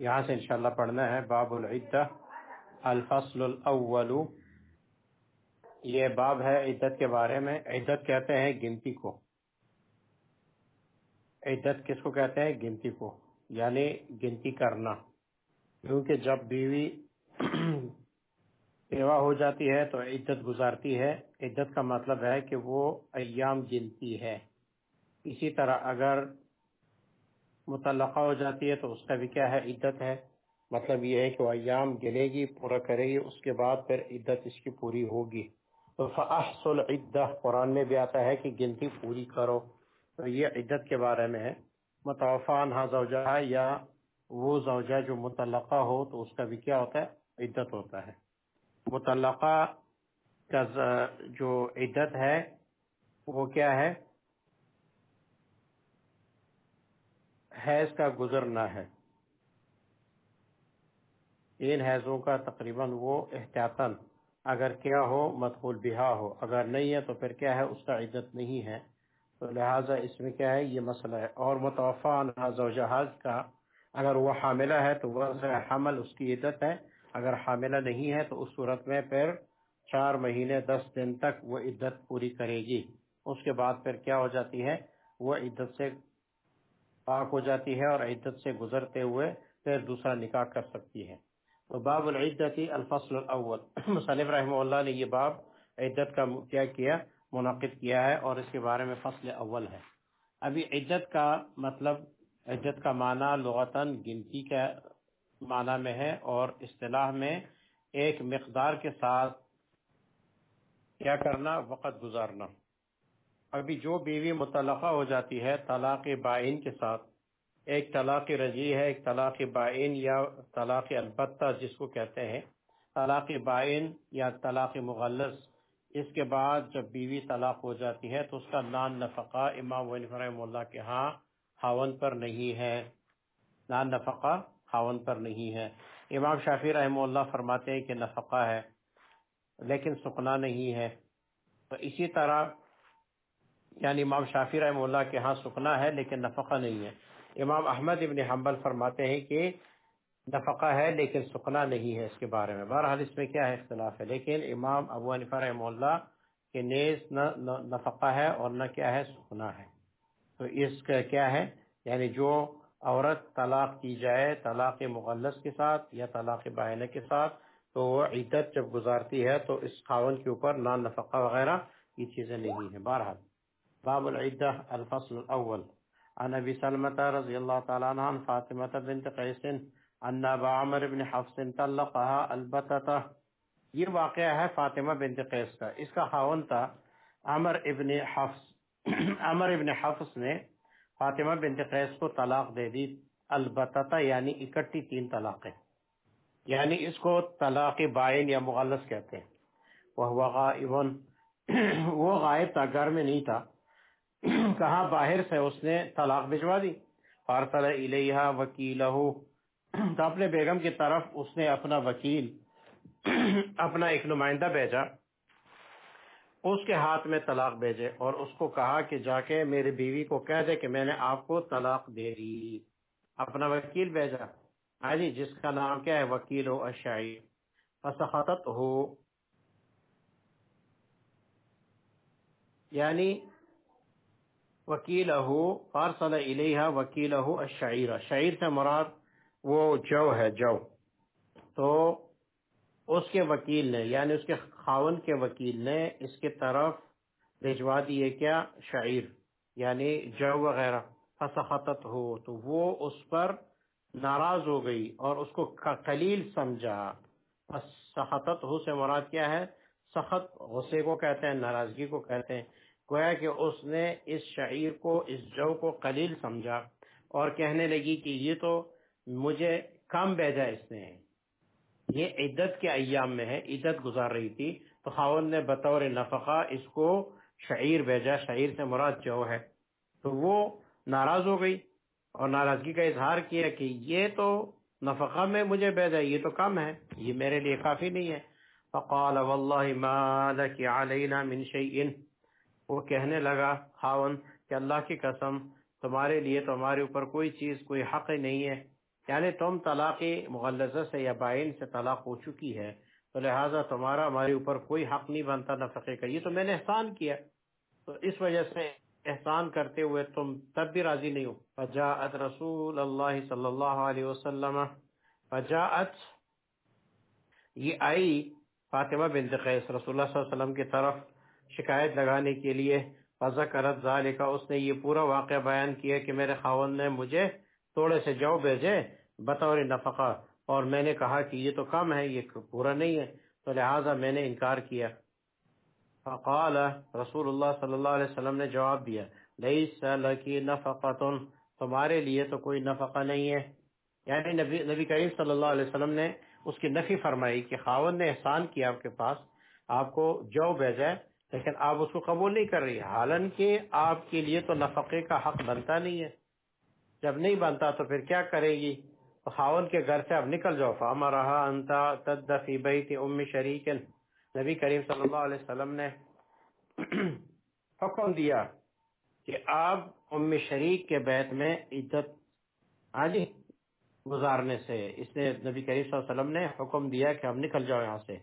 یہاں سے انشاءاللہ پڑھنا ہے، باب العدہ، الفصل الاول. یہ باب ہے عدت کے بارے میں. عدت کہتے ہیں گنتی کو. عدت کس کو کہتے ہیں؟ گنتی کو یعنی گنتی کرنا. کیونکہ جب بیوی بیوہ ہو جاتی ہے تو عدت گزارتی ہے. عدت کا مطلب ہے کہ وہ ایام گنتی ہے. اسی طرح اگر متعلقہ ہو جاتی ہے تو اس کا بھی کیا ہے؟ عدت ہے۔ مطلب یہ ہے کہ وہ ایام گنے گی، پورا کرے گی، اس کے بعد پھر عدت اس کی پوری ہوگی۔ تو فاحصل عدہ قرآن میں بھی آتا ہے کہ گنتی پوری کرو۔ تو یہ عدت کے بارے میں ہے۔ متوفان ہاں زوجہ یا وہ زوجہ جو متعلقہ ہو تو اس کا بھی کیا ہوتا ہے؟ عدت ہوتا ہے۔ متعلقہ کا جو عدت ہے وہ کیا ہے؟ حیض کا گزرنا ہے۔ ان حیضوں کا تقریباً وہ احتیاطاً اگر کیا ہو، مدخول بہا ہو۔ اگر نہیں ہے تو پھر کیا ہے؟ اس کا عدت نہیں ہے۔ تو لہٰذا اس میں کیا ہے؟ یہ مسئلہ ہے۔ اور متوفع و جہاز کا اگر وہ حاملہ ہے تو وہ حمل، اس کی عدت ہے۔ اگر حاملہ نہیں ہے تو اس صورت میں پھر چار مہینے، دس دن تک وہ عدت پوری کرے گی۔ اس کے بعد پھر کیا ہو جاتی ہے؟ وہ عدت سے پاک ہو جاتی ہے اور عدت سے گزرتے ہوئے پھر دوسرا نکاح کر سکتی ہے۔ تو باب العدتی الفصل الاول۔ مصنف رحمہ اللہ نے یہ باب عدت کا کیا کیا، منعقد کیا ہے اور اس کے بارے میں فصل اول ہے۔ ابھی عدت کا مطلب عدت کا معنی لغتاً گنتی کا معنی میں ہے اور اصطلاح میں ایک مقدار کے ساتھ کیا کرنا، وقت گزارنا۔ ابھی جو بیوی متعلقہ ہو جاتی ہے طلاق بائن کے ساتھ، ایک طلاق رضی ہے، ایک طلاق بائن یا طلاق البتہ جس کو کہتے ہیں، طلاق بائن یا طلاق مغلس اس کے بعد جب بیوی طلاق ہو جاتی ہے تو اس کا نان نفقہ امام رحم اللہ کے ہاں خاون پر نہیں ہے۔ نان نفقہ خاون پر نہیں ہے۔ امام شافی رحم اللہ فرماتے ہیں کہ نفقہ ہے لیکن سکنا نہیں ہے۔ تو اسی طرح یعنی امام شافی رحم اللہ کے ہاں سکنا ہے لیکن نفقہ نہیں ہے۔ امام احمد ابن حنبل فرماتے ہیں کہ نفقہ ہے لیکن سکنا نہیں ہے اس کے بارے میں۔ بہرحال اس میں کیا ہے اختلاف ہے۔ لیکن امام ابو عنفا رحم اللہ کے نیز نہ نفقہ ہے اور نہ کیا ہے سکنا ہے۔ تو اس کا کیا ہے؟ یعنی جو عورت طلاق کی جائے طلاق مغلس کے ساتھ یا طلاق بائنہ کے ساتھ تو وہ عدت جب گزارتی ہے تو اس خاون کے اوپر نان نفقہ وغیرہ یہ چیزیں نہیں ہیں۔ بہرحال باب العدہ، الفصل الاول. عن ابی سلمت رضی اللہ تعالیٰ عنہ، عن فاطمة بنت قیس ان ابا عمر بن حفظ طلقها البتتا یہ واقعہ ہے فاطمہ بنت قیس کا. اس کا خاون تھا عمر ابن حفظ عمر ابن حفظ نے فاطمہ بنت قیس کو طلاق دے دی. البتتا یعنی اکٹی تین طلاقیں. یعنی اس کو طلاق بائن یا مغلس کہتے ہیں. وہ غائب. وہ غائب تھا، گھر میں نہیں تھا. کہا باہر سے اس نے طلاق بھجوا دی۔ فارسل الیہا وکیلہ تو اپنے بیگم کی طرف اس نے اپنا وکیل، اپنا ایک نمائندہ بھیجا۔ اس کے ہاتھ میں طلاق بھیجے اور اس کو کہا کہ جا کے میری بیوی کو کہہ دے کہ میں نے آپ کو طلاق دے دی۔ اپنا وکیل بھیجا۔ ہاں جی جس کا نام کیا ہے؟ وکیل ہو اشائی فسخطت ہو یعنی وکیل فارسل الیہ وکیل الشعیر. شعیر سے مراد وہ جو ہے، جو. تو اس کے وکیل نے یعنی اس کے خاون کے وکیل نے اس کے طرف بھجوا دیے کیا شعیر یعنی جو وغیرہ. فسخطت ہو، تو وہ اس پر ناراض ہو گئی اور اس کو قلیل سمجھا. سخت ہو سے مراد کیا ہے؟ سخت غصے کو کہتے ہیں، ناراضگی کو کہتے ہیں. گویا کہ اس نے اس شعیر کو، اس جو کو قلیل سمجھا اور کہنے لگی کہ یہ تو مجھے کم بیجا اس نے۔ یہ عدت کے ایام میں ہے، عدت گزار رہی تھی۔ تو خاون نے بطور نفقہ اس کو شعیر بھیجا شعیر سے مراد جو ہے۔ تو وہ ناراض ہو گئی اور ناراضگی کا اظہار کیا کہ یہ تو نفقہ میں مجھے بھیجا یہ تو کم ہے، یہ میرے لیے کافی نہیں ہے۔ فقال، واللہ ما لك علینا من شیئن. وہ کہنے لگا، خاون، کہ اللہ کی قسم، تمہارے لیے تو ہمارے اوپر کوئی چیز، کوئی حق نہیں ہے۔ یعنی تم طلاق مغلظہ سے یا بائن سے طلاق ہو چکی ہے، تو لہٰذا تمہارا ہمارے اوپر کوئی حق نہیں بنتا نفقے کا۔ یہ تو میں نے احسان کیا۔ تو اس وجہ سے احسان کرتے ہوئے تم تب بھی راضی نہیں ہو۔ فجاءت رسول اللہ صلی اللہ علیہ وسلم۔ فجاءت، یہ آئی فاطمہ بنت قیس رسول اللہ صلی اللہ علیہ وسلم کی طرف۔ شکایت لگانے کے لیے۔ فذکرت ذالک اس نے یہ پورا واقعہ بیان کیا کہ میرے خاون نے مجھے تھوڑے سے جو بھیجے بطور نفقہ اور میں نے کہا کہ یہ تو کم ہے یہ پورا نہیں ہے تو لہٰذا میں نے انکار کیا۔ فقال رسول اللہ صلی اللہ علیہ وسلم نے جواب دیا لیس لکی نفقتن تمہارے لیے تو کوئی نفقہ نہیں ہے۔ یعنی نبی, نبی کریم صلی اللہ علیہ وسلم نے اس کی نفی فرمائی کہ خاون نے احسان کیا آپ کے پاس آپ کو جو بھیجا لیکن آپ اس کو قبول نہیں کر رہی، حالانکہ آپ کے لیے تو نفقے کا حق بنتا نہیں ہے۔ جب نہیں بنتا تو پھر کیا کرے گی؟ خاون کے گھر سے اب نکل جاؤ۔ فامرہا انتا تد فی بیت ام شریک نبی کریم صلی اللہ علیہ وسلم نے حکم دیا کہ آپ ام شریک کے بیت میں عزت آجی گزارنے سے۔ اس نے نبی کریم صلی اللہ علیہ وسلم نے حکم دیا کہ ہم نکل جاؤ یہاں سے۔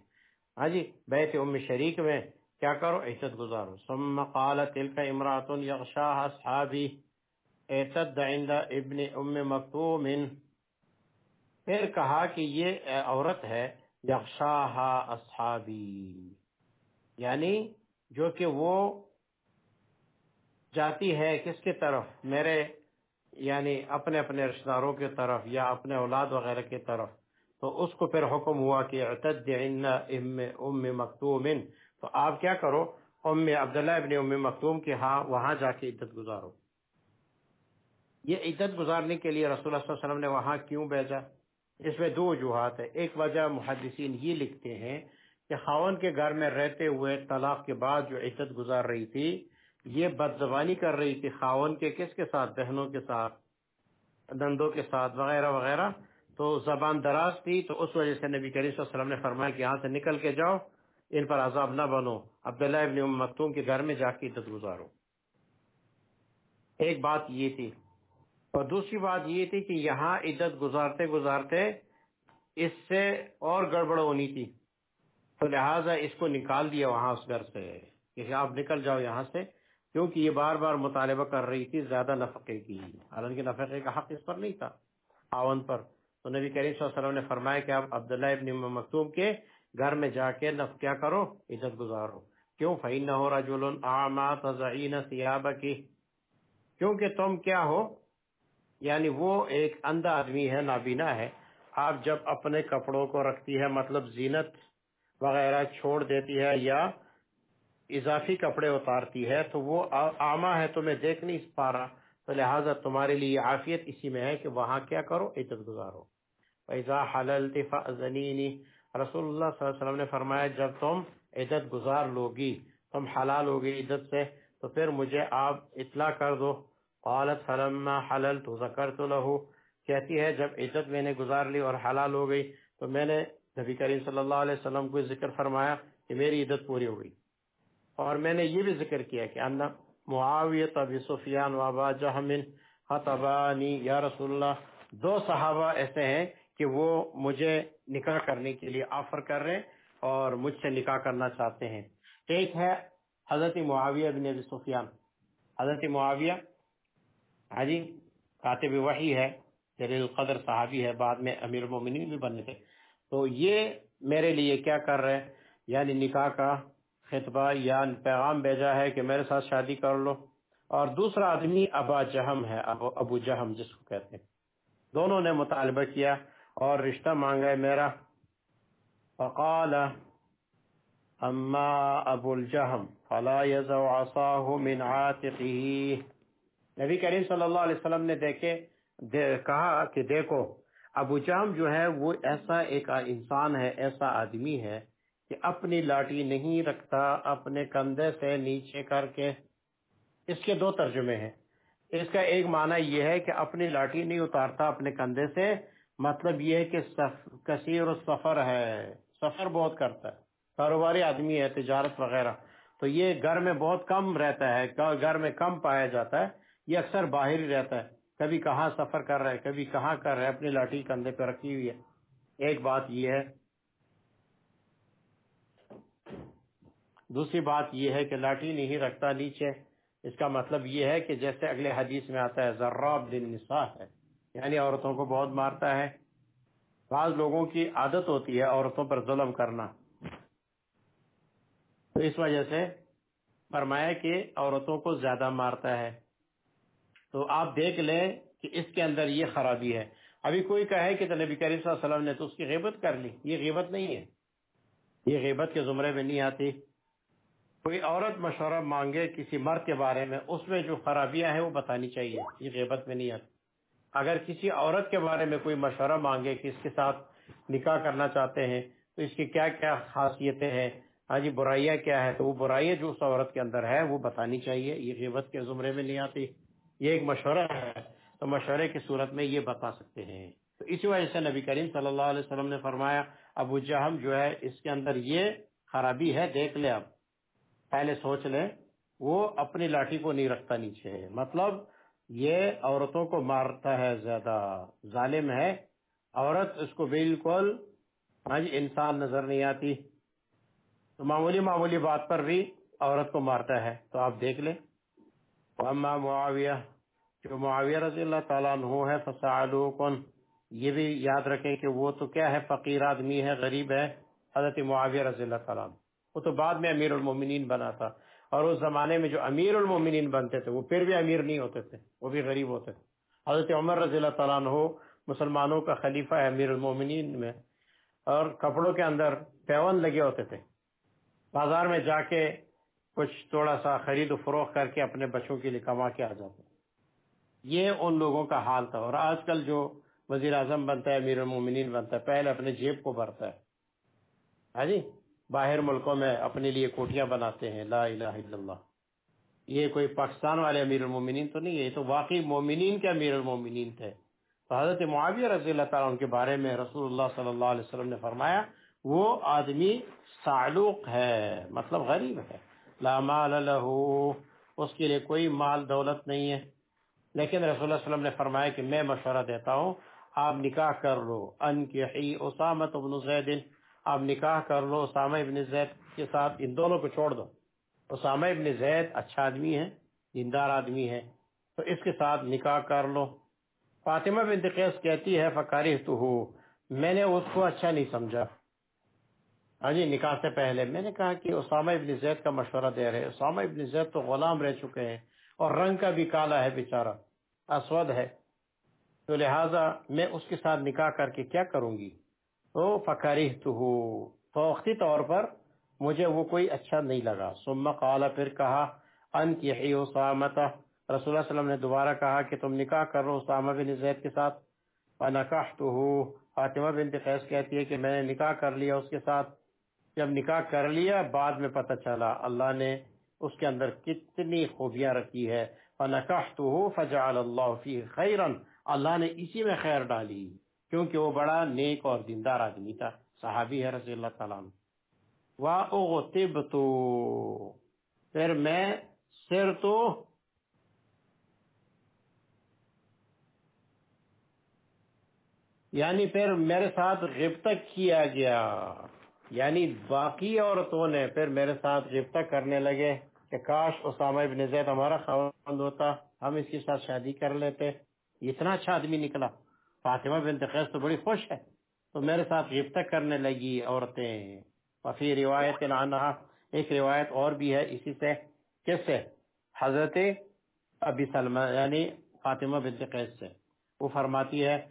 ہاں جی بیت ام شریک میں کیا کرو؟ عزت گزارو ثم قالت تلك امرات يغشاها اصحابي اعتد عند ابن ام مکتوم۔ پھر کہا کہ یہ عورت ہے یغشاہا اصحابی۔ یعنی جو کہ وہ جاتی ہے کس کی طرف؟ میرے یعنی اپنے اپنے رشتہ داروں کی طرف یا اپنے اولاد وغیرہ کی طرف۔ تو اس کو پھر حکم ہوا کہ اعتد ام ام مکتوم۔ تو آپ کیا کرو؟ ام عبداللہ ابن ام مکتوم کے ہاں وہاں جا کے عدت گزارو۔ یہ عدت گزارنے کے لیے رسول اللہ صلی اللہ علیہ وسلم نے وہاں کیوں بھیجا؟ اس میں دو وجوہات ہے ایک وجہ محدثین یہ لکھتے ہیں کہ خاون کے گھر میں رہتے ہوئے طلاق کے بعد جو عزت گزار رہی تھی، یہ بد زبانی کر رہی تھی خاون کے کس کے ساتھ؟ بہنوں کے ساتھ دندوں کے ساتھ وغیرہ وغیرہ۔ تو زبان دراز تھی، تو اس وجہ سے نبی کریم صلی اللہ علیہ وسلم نے فرمایا کہ یہاں سے نکل کے جاؤ۔ ان پر عذاب نہ بنو۔ عبداللہ ابن ام مکتوم کے گھر میں جا کے عزت گزارو۔ ایک بات یہ تھی۔ اور دوسری بات یہ تھی کہ یہاں عزت گزارتے گزارتے اس سے اور گڑبڑ ہونی تھی۔ تو لہٰذا اس کو نکال دیا وہاں اس گھر سے کہ آپ نکل جاؤ یہاں سے، کیونکہ یہ بار بار مطالبہ کر رہی تھی زیادہ نفقے کی۔ حالانکہ نفقے کا حق اس پر نہیں تھا، آون پر۔ تو نبی کریم صلی اللہ علیہ وسلم نے فرمایا کہ آپ عبداللہ ابن مکتوم کے گھر میں جا کے نف، کیا کرو؟ عزت گزارو کیوں؟ فعین ہو رجول سیاب کی کیونکہ تم کیا ہو؟ یعنی وہ ایک اندھا آدمی ہے، نابینا ہے۔ آپ جب اپنے کپڑوں کو رکھتی ہے مطلب زینت وغیرہ چھوڑ دیتی ہے یا اضافی کپڑے اتارتی ہے، تو وہ آما ہے، تمہیں دیکھ نہیں پا رہا۔ تو لہٰذا تمہارے لیے عافیت اسی میں ہے کہ وہاں کیا کرو؟ عزت گزارو پیزا حلل رسول اللہ صلی اللہ علیہ وسلم نے فرمایا، جب تم عزت گزار لوگی، تم حلال ہوگی عزت سے، تو پھر مجھے آپ اطلاع کر دو۔ قالت، فلما حللت ذکرت له۔ کہتی ہے، جب عزت میں نے گزار لی اور حلال ہو گئی، تو میں نے نبی کریم صلی اللہ علیہ وسلم کو ذکر فرمایا کہ میری عزت پوری ہو گئی۔ اور میں نے یہ بھی ذکر کیا کہ ان معاویت ابی سفیان و ابا جہمن خطبانی، یا رسول اللہ، دو صحابہ ایسے ہیں کہ وہ مجھے نکاح کرنے کے لیے آفر کر رہے اور مجھ سے نکاح کرنا چاہتے ہیں۔ ایک ہے حضرت معاویہ بن ابی سفیان۔ حضرت معاویہ ہاں جی کاتب وحی ہے جلیل القدر صحابی ہے، بعد میں امیر المومنین بھی بنے تھے۔ تو یہ میرے لیے کیا کر رہے یعنی نکاح کا خطبہ یا پیغام بھیجا ہے کہ میرے ساتھ شادی کر لو۔ اور دوسرا آدمی ابا جہم ہے ابو جہم جس کو کہتے ہیں۔ دونوں نے مطالبہ کیا اور رشتہ مانگا ہے میرا۔ فقال، اما ابو الجہم، فلا يزو عصاه من عاتقه۔ نبی کریم صلی اللہ علیہ وسلم نے دیکھے، دے کہا کہ دیکھو، ابو جام جو ہے وہ ایسا ایک انسان ہے، ایسا آدمی ہے کہ اپنی لاٹھی نہیں رکھتا، اپنے کندھے سے نیچے کر کے۔ اس کے دو ترجمے ہیں۔ اس کا ایک معنی یہ ہے کہ اپنی لاٹھی نہیں اتارتا، اپنے کندھے سے مطلب یہ ہے کہ کثیر سفر ہے۔ سفر بہت کرتا ہے۔ کاروباری آدمی ہے، تجارت وغیرہ۔ تو یہ گھر میں بہت کم رہتا ہے گھر میں کم پایا جاتا ہے۔ یہ اکثر باہر ہی رہتا ہے۔ کبھی کہاں سفر کر رہے کبھی کہاں کر رہے اپنی لاٹھی کندھے پہ رکھی ہوئی ہے۔ ایک بات یہ ہے۔ دوسری بات یہ ہے کہ لاٹھی نہیں رکھتا، نیچے۔ اس کا مطلب یہ ہے کہ جیسے اگلے حدیث میں آتا ہے ذراب دن نسا ہے۔ یعنی عورتوں کو بہت مارتا ہے۔ بعض لوگوں کی عادت ہوتی ہے عورتوں پر ظلم کرنا۔ تو اس وجہ سے فرمایا کہ عورتوں کو زیادہ مارتا ہے۔ تو آپ دیکھ لیں کہ اس کے اندر یہ خرابی ہے۔ ابھی کوئی کہے کہ نبی کریم صلی اللہ علیہ وسلم نے تو اس کی غیبت کر لی۔ یہ غیبت نہیں ہے۔ یہ غیبت کے زمرے میں نہیں آتی۔ کوئی عورت مشورہ مانگے کسی مرد کے بارے میں، اس میں جو خرابیاں ہیں وہ بتانی چاہیے۔ یہ غیبت میں نہیں آتی۔ اگر کسی عورت کے بارے میں کوئی مشورہ مانگے کہ اس کے ساتھ نکاح کرنا چاہتے ہیں، تو اس کی کیا کیا خاصیتیں ہیں؟ ہاں جی برائیاں کیا ہے تو وہ برائیاں جو اس عورت کے اندر ہے وہ بتانی چاہیے، یہ غیبت کے زمرے میں نہیں آتی، یہ ایک مشورہ ہے، تو مشورے کی صورت میں یہ بتا سکتے ہیں۔ تو اسی وجہ سے نبی کریم صلی اللہ علیہ وسلم نے فرمایا، ابو جہم جو ہے، اس کے اندر یہ خرابی ہے، دیکھ لے اب پہلے سوچ لیں، وہ اپنی لاٹھی کو نہیں رکھتا نیچے۔ مطلب یہ عورتوں کو مارتا ہے زیادہ، ظالم ہے۔ عورت اس کو بالکل ہاں جی، انسان نظر نہیں آتی۔ تو معمولی معمولی بات پر بھی عورت کو مارتا ہے۔ تو آپ دیکھ لیں۔ اما معاویہ جو معاویہ رضی اللہ تعالیٰ عنہ ہے فسعلو کن یہ بھی یاد رکھیں کہ وہ تو کیا ہے، فقیر آدمی ہے، غریب ہے، حضرت معاویہ رضی اللہ تعالیٰ عنہ۔ وہ تو بعد میں امیر المومنین بنا تھا۔ اور اس زمانے میں جو امیر المومنین بنتے تھے، وہ پھر بھی امیر نہیں ہوتے تھے، وہ بھی غریب ہوتے تھے۔ حضرت عمر رضی اللہ تعالیٰ عنہ مسلمانوں کا خلیفہ ہے امیر المومنین میں، اور کپڑوں کے اندر پیون لگے ہوتے تھے۔ بازار میں جا کے کچھ تھوڑا سا خرید و فروخت کر کے اپنے بچوں کے لیے کما کے آ جاتے۔ یہ ان لوگوں کا حال تھا، اور آج کل جو وزیر اعظم بنتا ہے، امیر المومنین بنتا ہے، پہلے اپنے جیب کو بھرتا ہے۔ ہاں جی؟ باہر ملکوں میں اپنے لیے کوٹیاں بناتے ہیں، لا الہ الا اللہ۔ یہ کوئی پاکستان والے امیر المومنین تو نہیں ہے، یہ تو واقعی مومنین کے امیر المومنین تھے۔ تو حضرت معاویہ رضی اللہ تعالیٰ ان کے بارے میں رسول اللہ صلی اللہ علیہ وسلم نے فرمایا، وہ آدمی سعلوق ہے مطلب غریب ہے۔ لا مال له، اس کے لیے کوئی مال دولت نہیں ہے۔ لیکن رسول اللہ صلی اللہ علیہ وسلم نے فرمایا کہ میں مشورہ دیتا ہوں، آپ نکاح کر لو۔ ان کی اسامت ابن زید آپ نکاح کر لو، اسامہ ابن زید کے ساتھ ان دونوں کو چھوڑ دو۔ اسامہ ابن زید اچھا آدمی ہے، دیندار آدمی ہے، تو اس کے ساتھ نکاح کر لو۔ فاطمہ بن قیس کہتی ہے فکاری تو ہو میں نے اس کو اچھا نہیں سمجھا۔ ہاں جی نکاح سے پہلے میں نے کہا کہ اسامہ ابن زید کا مشورہ دے رہے اسامہ ابن زید تو غلام رہ چکے ہیں اور رنگ کا بھی کالا ہے بیچارہ، اسود ہے۔ تو لہٰذا میں اس کے ساتھ نکاح کر کے کیا کروں گی؟ تو فکری تو فوقتی طور پر مجھے وہ کوئی اچھا نہیں لگا۔ ثم قال، پھر کہا ان کی اسامت رسول اللہ وسلم نے دوبارہ کہا کہ تم نکاح کر رہو اسامہ بن زید کے ساتھ۔ فنکحته فاطمہ بنت قیس کہتی ہے کہ میں نے نکاح کر لیا اس کے ساتھ۔ جب نکاح کر لیا، بعد میں پتہ چلا، اللہ نے اس کے اندر کتنی خوبیاں رکھی ہے فنکحته فجعل الله فيه خیرا اللہ نے اسی میں خیر ڈالی۔ کیونکہ وہ بڑا نیک اور دیندار آدمی تھا، صحابی ہے رضی اللہ تعالیٰ عنہ۔ تو پھر میں سر تو یعنی پھر میرے ساتھ غبطہ کیا گیا۔ یعنی باقی عورتوں نے پھر میرے ساتھ غبطہ کرنے لگے کہ کاش اسامہ ابن زید ہمارا خواند ہوتا، ہم اس کے ساتھ شادی کر لیتے۔ اتنا اچھا آدمی نکلا۔ فاطمہ بنت قیس تو بڑی خوش ہے۔ تو میرے ساتھ غبطہ کرنے لگی عورتیں۔ وفی روایت عنہ ایک روایت اور بھی ہے اسی سے۔ کس سے؟ حضرت ابی سلمہ یعنی فاطمہ بنت قیس سے۔ وہ فرماتی ہے۔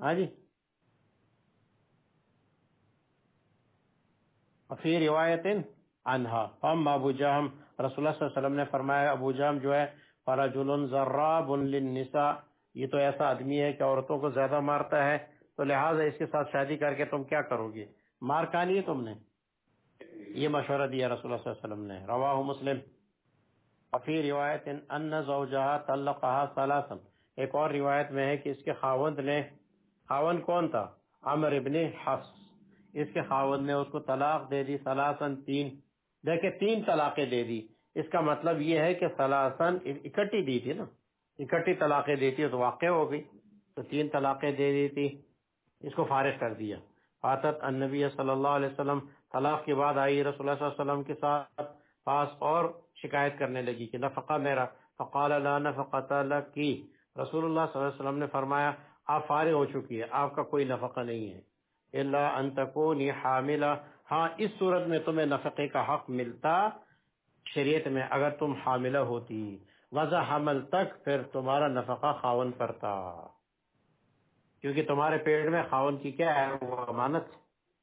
ہاں جی۔ وفی روایت عنہ فم ابو جہم، رسول اللہ صلی اللہ علیہ وسلم نے فرمایا، ابو جہم جو ہے، فرجل ذراب للنساء۔ یہ تو ایسا آدمی ہے کہ عورتوں کو زیادہ مارتا ہے، تو لہٰذا اس کے ساتھ شادی کر کے تم کیا کرو گے؟ مار کہانی ہے تم نے؟ یہ مشورہ دیا رسول اللہ صلی اللہ علیہ وسلم نے۔ رواہ مسلم۔ افی روایت ان زوجہا طلقہا ثلاثا۔ ایک اور روایت میں ہے کہ اس کے خاوند نے، خاوند کون تھا؟ عمر ابن حفظ اس کے خاوند نے اس کو طلاق دے دی، ثلاثا تین۔ دیکھیں، تین طلاقیں دے دی۔ اس کا مطلب یہ ہے کہ ثلاثا اکٹھی دی تھی نا۔ اکٹھی طلاقیں دیتی تو واقع ہو گئی تو تین طلاقیں دے دیتی اس کو فارغ کر دیا۔ فاتت النبی صلی اللہ علیہ وسلم طلاق کے بعد آئی، رسول اللہ صلی اللہ علیہ وسلم کے ساتھ پاس اور شکایت کرنے لگی کہ نفقہ میرا۔ فقال لا نفقت لکی رسول اللہ صلی اللہ علیہ وسلم نے فرمایا، آپ فارغ ہو چکی ہے آپ کا کوئی نفقہ نہیں ہے۔ اللہ ان تکونی حاملہ۔ ہاں اس صورت میں تمہیں نفقے کا حق ملتا شریعت میں اگر تم حاملہ ہوتی۔ وضع حمل تک پھر تمہارا نفقہ خاون پرتا کیونکہ تمہارے پیڑ میں خاون کی کیا ہے؟ وہ امانت۔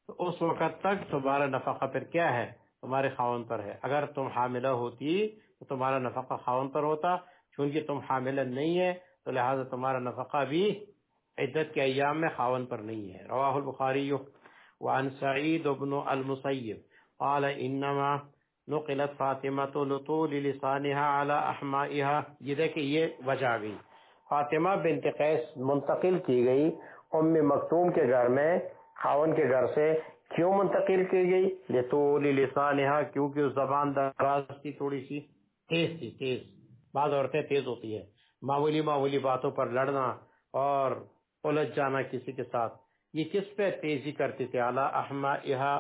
تو اس وقت تک تمہارا نفقہ پھر کیا ہے؟ تمہارے خاون پر ہے۔ اگر تم حاملہ ہوتی تو تمہارا نفقہ خاون پر ہوتا۔ چونکہ تم حاملہ نہیں ہے تو لہٰذا تمہارا نفقہ بھی عدت کے ایام میں خاون پر نہیں ہے۔ رواہ البخاری وعن سعید بن المسیب۔ قال انما نقلت فاطمہ لطول لسانها على احمائها۔ یہ دیکھیں، یہ وجہ گئی فاطمہ بنت قیس منتقل کی گئی ام مکتوم کے گھر میں، خاون کے گھر سے۔ کیوں منتقل کی گئی؟ لطول لسانها، کیونکہ اس زبان دراز تھی، تھوڑی سی تیز تھی، تیز۔ بعض عورتیں تیز ہوتی ہے معمولی معمولی باتوں پر لڑنا اور الجھ جانا کسی کے ساتھ۔ یہ کس پہ تیزی کرتی تھی اعلیٰ احما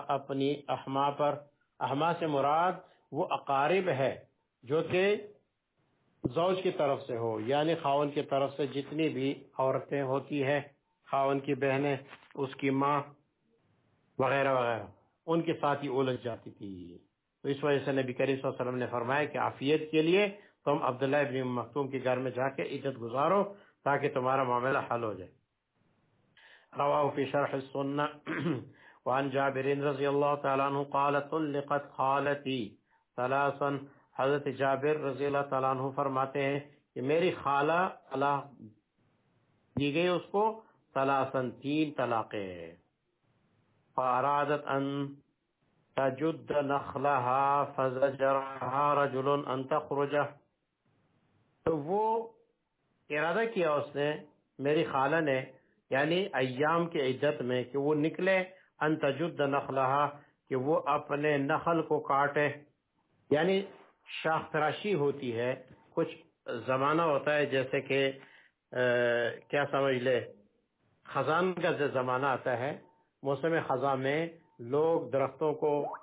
اپنی احما پر۔ احما سے مراد وہ اقارب ہے جو کہ زوج کی طرف سے ہو یعنی خاون کی طرف سے جتنی بھی عورتیں ہوتی ہے خاون کی بہنیں، اس کی ماں وغیرہ وغیرہ، ان کے ساتھ ہی الجھ جاتی تھی۔ تو اس وجہ سے نبی کریم صلی اللہ علیہ وسلم نے فرمایا کہ عافیت کے لیے تم عبداللہ ابن مختوم کے گھر میں جا کے عزت گزارو تاکہ تمہارا معاملہ حل ہو جائے۔ رواه في شرح السنة وعن جابر رضي الله تعالى عنه قال، طلقت خالتي ثلاثا. حضرت جابر رضی اللہ تعالیٰ عنہ فرماتے ہیں کہ میری خالہ طلاق دی گئی، اس کو ثلاثا تین طلاقیں فارادت ان تجد نخلها فزجرها رجل ان تخرج تو وہ ارادہ کیا اس نے، میری خالہ نے یعنی ایام کے عدت میں کہ وہ نکلے ان تجد کہ وہ اپنے نخل کو کاٹے۔ یعنی شاخ تراشی ہوتی ہے۔ کچھ زمانہ ہوتا ہے جیسے کہ کیا سمجھ لے، خزان کا جو زمانہ آتا ہے، موسم خزاں میں لوگ درختوں کو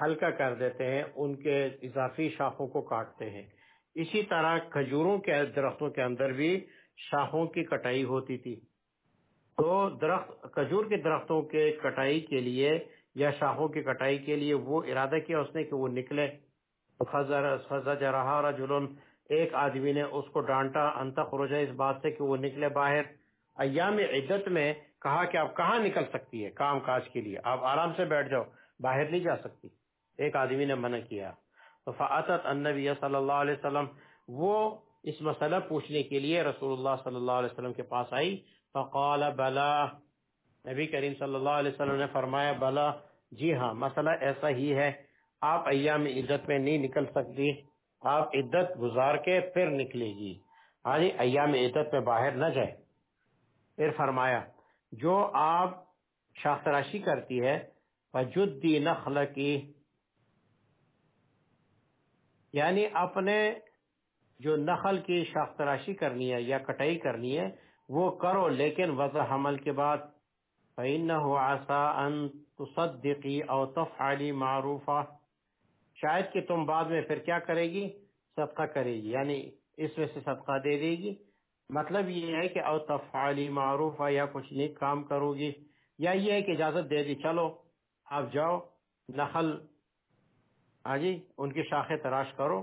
ہلکا کر دیتے ہیں، ان کے اضافی شاخوں کو کاٹتے ہیں۔ اسی طرح کھجوروں کے، درختوں کے اندر بھی شاخوں کی کٹائی ہوتی تھی۔ تو درخت، کھجور کے درختوں کے کٹائی کے لیے یا شاخوں کی کٹائی کے لیے وہ ارادہ کیا اس نے کہ وہ نکلے۔ رہا جلن ایک آدمی نے اس کو ڈانٹا، انت خروجہ اس بات سے کہ وہ نکلے باہر۔ ایام عدت میں کہا کہ آپ کہاں نکل سکتی ہے کام کاج کے لیے؟ آپ آرام سے بیٹھ جاؤ، باہر نہیں جا سکتی۔ ایک آدمی نے منع کیا۔ تو فعطت النبی صلی اللہ علیہ وسلم۔ وہ اس مسئلہ پوچھنے کے لیے رسول اللہ صلی اللہ علیہ وسلم کے پاس آئی۔ فقال بلا۔ نبی کریم صلی اللہ علیہ وسلم نے فرمایا، بلا۔ جی ہاں مسئلہ ایسا ہی ہے۔ آپ ایام عدت میں نہیں نکل سکتی۔ آپ عدت گزار کے پھر نکلے گی۔ ہاں جی ایام عدت میں باہر نہ جائے۔ پھر فرمایا، جو آپ شاخ تراشی کرتی ہے، فجدی نخل کی یعنی اپنے جو نخل کی شاخ تراشی کرنی ہے یا کٹائی کرنی ہے وہ کرو، لیکن وضع حمل کے بعد فَإِنَّهُ عَسَىٰ أَن تُصَدِّقِي أَوْ تَفْعَلِي مَعْرُوفًا۔ شاید کہ تم بعد میں پھر کیا کرے گی؟ صدقہ کرے گی یعنی اس میں سے صدقہ دے دے گی۔ مطلب یہ ہے کہ او تفعلی معروف یا کچھ نیک کام کرو گی، یا یہ ہے کہ اجازت دے دی، چلو آپ جاؤ، نخل ہاں جی ان کی شاخیں تراش کرو۔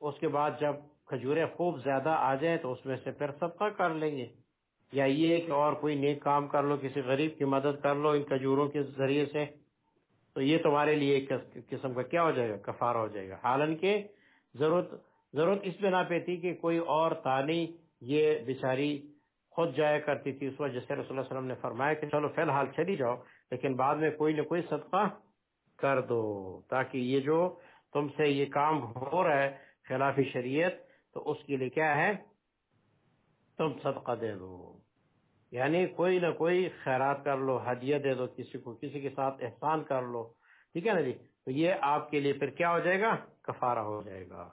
اس کے بعد جب کھجورے خوب زیادہ آ جائیں تو اس میں سے پھر صدقہ کر لیں گے۔ یا یہ کہ اور کوئی نیک کام کر لو، کسی غریب کی مدد کر لو، ان کجوروں کے ذریعے سے، تو یہ تمہارے لیے ایک قسم کا کیا ہو جائے گا؟ کفارہ ہو جائے گا۔ حالانکہ ضرورت ضرورت اس بنا پہ تھی کہ کوئی اور تانی یہ بیچاری خود جایا کرتی تھی۔ اس وقت جیسے رسول اللہ علیہ وسلم نے فرمایا کہ چلو فی الحال چلی جاؤ، لیکن بعد میں کوئی نہ کوئی صدقہ کر دو، تاکہ یہ جو تم سے یہ کام ہو رہا ہے خلاف شریعت، تو اس کے لیے کیا ہے؟ تم صدقہ دے دو۔ یعنی کوئی نہ کوئی خیرات کر لو، ہدیہ دے دو کسی کو، کسی کے ساتھ احسان کر لو۔ ٹھیک ہے نا جی؟ تو یہ آپ کے لیے پھر کیا ہو جائے گا؟ کفارہ ہو جائے گا۔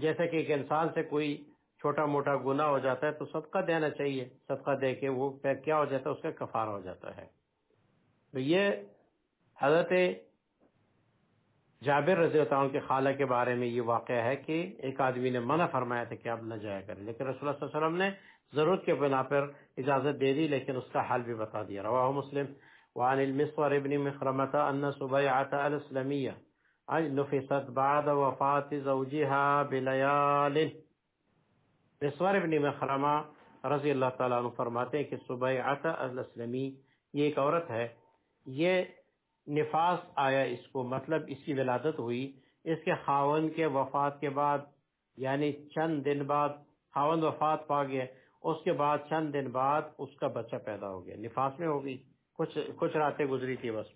جیسے کہ ایک انسان سے کوئی چھوٹا موٹا گناہ ہو جاتا ہے تو صدقہ دینا چاہیے۔ صدقہ دے کے وہ پھر کیا ہو جاتا ہے؟ اس کا کفارہ ہو جاتا ہے۔ تو یہ حضرت جابر رضی اللہ عنہ کے خالہ کے بارے میں یہ واقعہ ہے کہ ایک آدمی نے منع فرمایا تھا کہ اب نہ جایا کرے لیکن رسول اللہ صلی اللہ علیہ وسلم نے ضرورت کے بنا پر اجازت دے دی، لیکن اس کا حال بھی بتا دیا۔ رواہ مسلم وعن المسور ابن مخرمة أن سبيعة الإسلامية نفست بعد وفاة زوجها بليال مسور ابن مخرمة رضی اللہ تعالیٰ عنہ فرماتے ہیں کہ سبیعت الاسلمی یہ ایک عورت ہے، یہ نفاس آیا اس کو مطلب اس کی ولادت ہوئی، اس کے خاون کے وفات کے بعد یعنی چند دن بعد خاون وفات پا گیا۔ اس کے بعد چند دن بعد اس کا بچہ پیدا ہو گیا۔ نفاس میں ہو گئی کچھ کچھ راتیں گزری تھی بس۔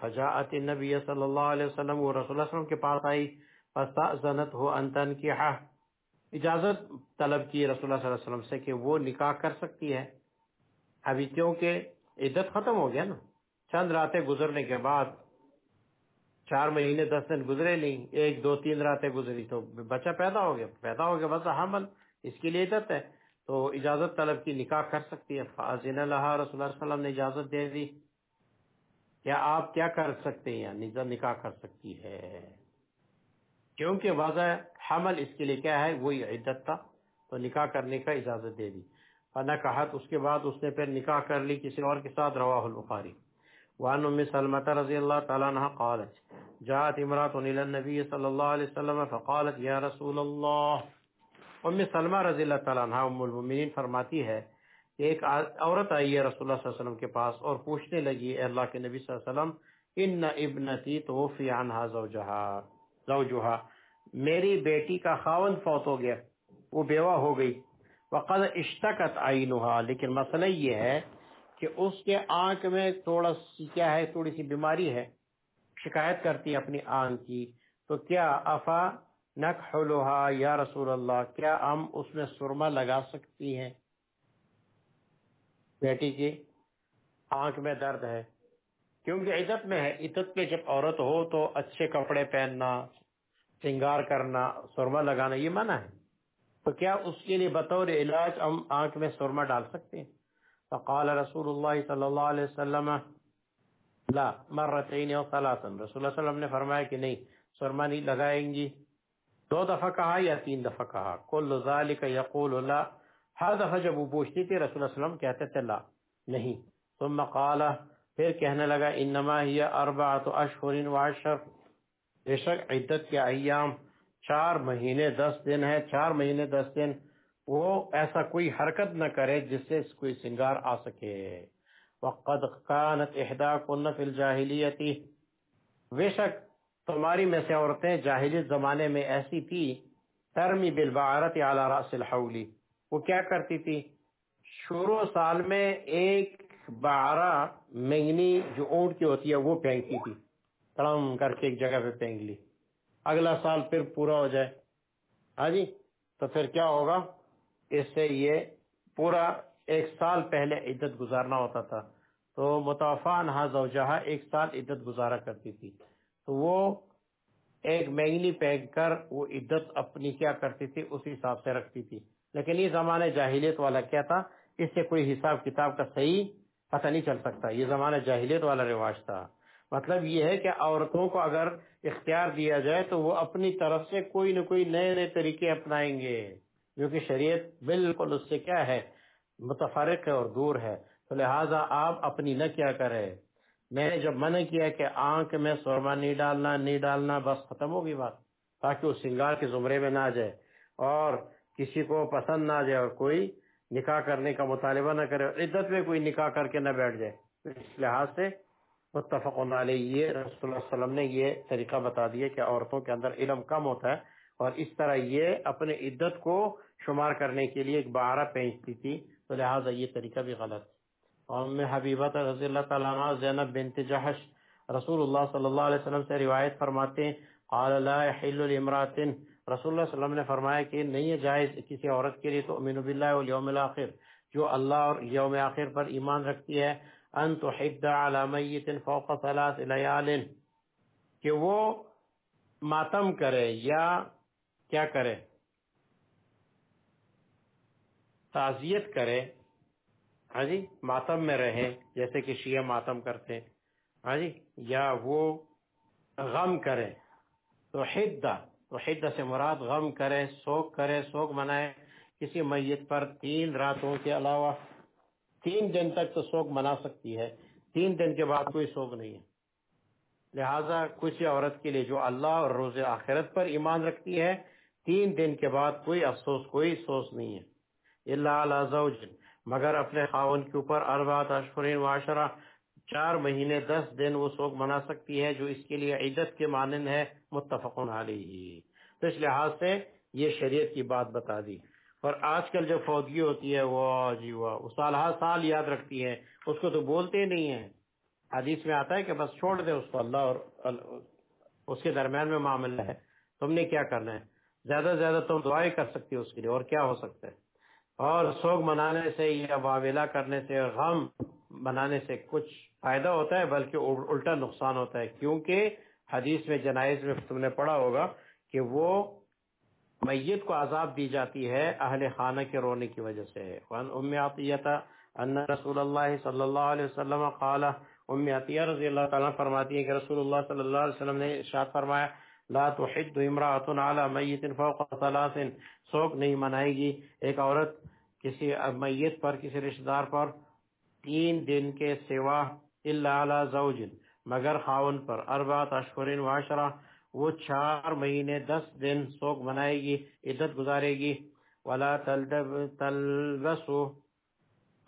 فجاءت النبی صلی اللہ علیہ وسلم، وہ رسول اللہ علیہ وسلم کے پاس آئی۔ فاستأذنت ہو انتن کی اجازت طلب کی رسول اللہ صلی اللہ علیہ وسلم سے کہ وہ نکاح کر سکتی ہے۔ ابھی کیونکہ عدت ختم ہو گیا نا۔ چند راتیں گزرنے کے بعد چار مہینے دس دن گزرے نہیں، ایک دو تین راتیں گزری، تو بچہ پیدا ہو گیا۔ پیدا ہو گیا بس حمل، اس کی لیے عدت ہے۔ تو اجازت طلب کی نکاح کر سکتی ہے۔ فاضین اللہ رسول اللہ علیہ وسلم نے اجازت دے دی۔ کیا آپ کیا کر سکتے ہیں؟ یعنی نکاح کر سکتی ہے۔ کیونکہ واضح حمل اس کے لیے کیا ہے؟ وہی عدت تھا۔ تو نکاح کرنے کا اجازت دے دی۔ فنا کہا اس کے بعد اس نے پھر نکاح کر لی، کسی اور کے ساتھ، رواہ البخاری۔ وعن ام سلمة رضی اللہ تعالی عنہ قالت، جاءت امرات الى النبي صلی اللہ علیہ وسلم فقالت یا رسول اللہ ام سلمہ رضی اللہ تعالی عنہ ام المؤمنین فرماتی ہے کہ ایک عورت آئی ہے رسول اللہ صلی اللہ علیہ وسلم کے پاس اور پوچھنے لگی، اے اللہ کے نبی صلی اللہ علیہ وسلم ان ابنتی توفی عنها زوجها زوجها۔ میری بیٹی کا خاون فوت ہو گیا، وہ بیوہ ہو گئی۔ وقد اشتکت عینها لیکن مسئلہ یہ ہے کہ اس کے آنکھ میں تھوڑا سی کیا ہے، تھوڑی سی بیماری ہے، شکایت کرتی ہے اپنی آنکھ کی، تو کیا افا نکحلها یا رسول اللہ؟ کیا ہم اس میں سرما لگا سکتی ہیں؟ بیٹی کی آنکھ میں درد ہے۔ کیونکہ عزت میں ہے عزت پہ جب عورت ہو تو اچھے کپڑے پہننا، سنگار کرنا سرما لگانا، یہ منع ہے۔ تو کیا اس کے لیے بطور علاج ہم آنکھ میں سرما ڈال سکتے ہیں؟ فقال رسول اللہ صلی اللہ علیہ وسلم، لا مرتين او ثلاثا۔ رسول اللہ صلی اللہ علیہ وسلم نے فرمایا کہ نہیں، سرما نہیں لگائیں گی۔ دو دفعہ کہا یا تین دفعہ کہا؟ کل ذالک یقول لا۔ ہر دفعہ جب وہ پوچھتی تھی، رسول اللہ علیہ وسلم کہتے تھے لا، نہیں۔ ثم قال، پھر کہنے لگا، انما ہی اربعۃ اشہر و عشر۔ بے شک عدت کے ایام، چار مہینے دس دن ہے چار مہینے دس دن۔ وہ ایسا کوئی حرکت نہ کرے جس سے اس کوئی سنگار آ سکے۔ وقد كانت احداكن في الجاهليه بے شک تمہاری میں سے عورتیں جاہلیت زمانے میں ایسی تھی، ترمی بالبعرت على راس الحول۔ وہ کیا کرتی تھی؟ شروع سال میں ایک بارہ مہنی جو اونٹ کی ہوتی ہے وہ پھینکتی تھی۔ تڑم کر کے ایک جگہ پہ پھینک لی۔ اگلا سال پھر پورا ہو جائے۔ ہاں جی تو پھر کیا ہوگا؟ اس سے یہ پورا ایک سال پہلے عدت گزارنا ہوتا تھا۔ تو متوفان جہاں ایک سال عدت گزارا کرتی تھی۔ تو وہ ایک مہنگنی پہن کر وہ عدت اپنی کیا کرتی تھی، اسی حساب سے رکھتی تھی۔ لیکن یہ زمانہ جاہلیت والا کیا تھا؟ اس سے کوئی حساب کتاب کا صحیح پتہ نہیں چل سکتا۔ یہ زمانہ جاہلیت والا رواج تھا۔ مطلب یہ ہے کہ عورتوں کو اگر اختیار دیا جائے تو وہ اپنی طرف سے کوئی نہ کوئی نئے نئے طریقے اپنائیں گے۔ جو کہ شریعت بالکل اس سے کیا ہے، متفرق ہے اور دور ہے۔ تو لہٰذا آپ اپنی نہ کیا کرے میں نے جب منع کیا کہ آنکھ میں سورما نہیں ڈالنا نہیں ڈالنا، بس ختم ہوگی بات، تاکہ وہ سنگار کے زمرے میں نہ آ جائے اور کسی کو پسند نہ آ جائے اور کوئی نکاح کرنے کا مطالبہ نہ کرے عدت میں کوئی نکاح کر کے نہ بیٹھ جائے۔ اس لحاظ سے متفق علیہ یہ رسول اللہ علیہ وسلم نے یہ طریقہ بتا دیا کہ عورتوں کے اندر علم کم ہوتا ہے اور اس طرح یہ اپنے عدت کو شمار کرنے کے لیے ایک بارہ پہنچتی تھی، تو لہٰذا یہ طریقہ بھی غلط اور میں حبیبت رضی اللہ تعالیٰ عنہ، زینب بنت جحش رسول اللہ صلی اللہ علیہ وسلم سے روایت فرماتے ہیں، قال لا يحل لامرات رسول اللہ صلی اللہ علیہ وسلم نے فرمایا کہ نہیں ہے جائز کسی عورت کے لیے تو امین باللہ والیوم الاخر، جو اللہ اور یوم آخر پر ایمان رکھتی ہے، ان تحد على میت فوق ثلاث لیال، کہ وہ ماتم کرے یا کیا کرے۔ تعزیت کرے ہاں جی ماتم میں رہے جیسے کہ شیعہ ماتم کرتے ہاں جی یا وہ غم کرے تو حدہ تو حدہ سے مراد غم کرے سوگ کرے سوگ منائے کسی میت پر تین راتوں کے علاوہ تین دن تک تو سوگ منا سکتی ہے، تین دن کے بعد کوئی سوگ نہیں ہے۔ لہذا کچھ عورت کے لیے جو اللہ اور روز آخرت پر ایمان رکھتی ہے، تین دن کے بعد کوئی افسوس، کوئی سوس نہیں ہے۔ اللہ زوج، مگر اپنے خاون کے اوپر اربات اشفرین معاشرہ چار مہینے، دس دن وہ سوگ منا سکتی ہے جو اس کے لیے عیدت کے مانند ہے متفق علیہ۔ تو اس لحاظ سے یہ شریعت کی بات بتا دی۔ اور آج کل جو فوجی ہوتی ہے، وہ جی وہ سال ہر سال یاد رکھتی ہے اس کو تو بولتے نہیں ہیں۔ حدیث میں آتا ہے کہ بس چھوڑ دے اس کو اللہ اور اس کے درمیان میں معاملہ ہے۔ تم نے کیا کرنا ہے؟ زیادہ سے زیادہ تم دعائیں کر سکتی ہو اس کے لیے، اور کیا ہو سکتا ہے؟ اور سوگ منانے سے یا واویلا کرنے سے، غم بنانے سے کچھ فائدہ ہوتا ہے، بلکہ الٹا نقصان ہوتا ہے۔ کیونکہ حدیث میں، جنائز میں تم نے پڑھا ہوگا کہ وہ میت کو عذاب دی جاتی ہے اہل خانہ کے رونے کی وجہ سے۔ وان ام ان رسول اللہ صلی اللہ علیہ وسلم قال ام عطیہ رضی اللہ تعالیٰ فرماتی ہے کہ رسول اللہ صلی اللہ علیہ وسلم نے ارشاد فرمایا لا تحد امرأة على میت فوق ثلاث. سوک نہیں منائے گی. ایک عورت کسی میت پر، کسی رشتہ دار پر تین دن کے سوا الا علی زوج، مگر خاون پر. اربعت اشہر و عشرہ. وہ چار مہینے، دس دن سوک منائے گی، عدت گزارے گی. ولا تلدب تلبسو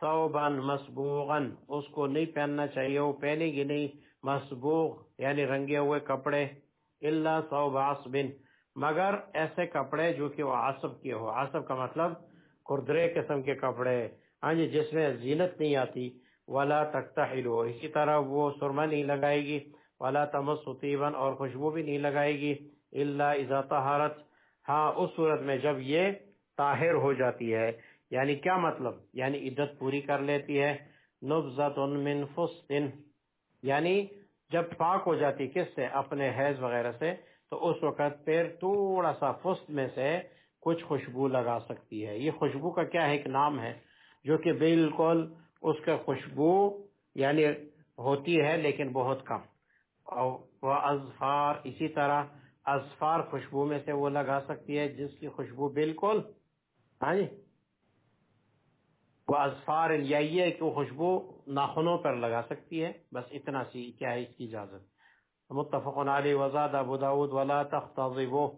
ثوبا مسبوغا. اس کو نہیں پہننا چاہیے، وہ پہنے گی نہیں. مسبوغ یعنی رنگے ہوئے کپڑے. اللہ صوب عصب، مگر ایسے کپڑے جو کہ وہ عصب کے ہو۔ عصب کا مطلب کردرے قسم کے کپڑے۔ ہاں جی جس میں زینت نہیں آتی۔ ولا تکتحلو اسی طرح وہ سرما نہیں لگائے گی۔ ولا تمس طیبا اور خوشبو بھی نہیں لگائے گی۔ اللہ اذا طہارت ہاں اس صورت میں جب یہ طاہر ہو جاتی ہے یعنی کیا مطلب؟ یعنی عدت پوری کر لیتی ہے۔ نبزت من فسن یعنی جب پاک ہو جاتی کس سے؟ اپنے حیض وغیرہ سے۔ تو اس وقت پھر تھوڑا سا فسٹ میں سے کچھ خوشبو لگا سکتی ہے۔ یہ خوشبو کا کیا ہے ایک نام ہے؟ جو کہ بالکل اس کا خوشبو یعنی ہوتی ہے لیکن بہت کم۔ وہ ازفار اسی طرح ازفار خوشبو میں سے وہ لگا سکتی ہے جس کی خوشبو بالکل ہاں جی وہ ازفار یا یہ کہ وہ خوشبو ناخنوں پر لگا سکتی ہے۔ بس اتنا سی کیا ہے اس کی اجازت۔ متفق علی وزاد ابو داود ولا تختضبو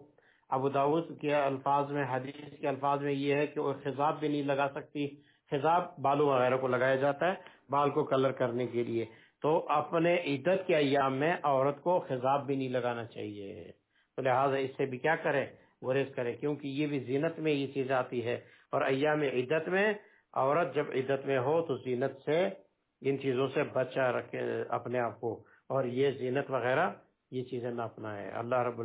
ابو داود کے الفاظ میں، حدیث کے الفاظ میں یہ ہے کہ وہ خضاب بھی نہیں لگا سکتی۔ خضاب بالوں وغیرہ کو لگایا جاتا ہے، بال کو کلر کرنے کے لیے۔ تو اپنے عدت کے ایام میں عورت کو خضاب بھی نہیں لگانا چاہیے۔ تو لہٰذا اس سے بھی کیا کرے گریز کرے کیونکہ یہ بھی زینت میں یہ چیز آتی ہے۔ اور ایام عدت میں، عورت جب عدت میں ہو تو زینت سے ان چیزوں سے بچا رکھے اپنے آپ کو اور یہ زینت وغیرہ یہ چیزیں نہ اپنائیں ہے اللہ رب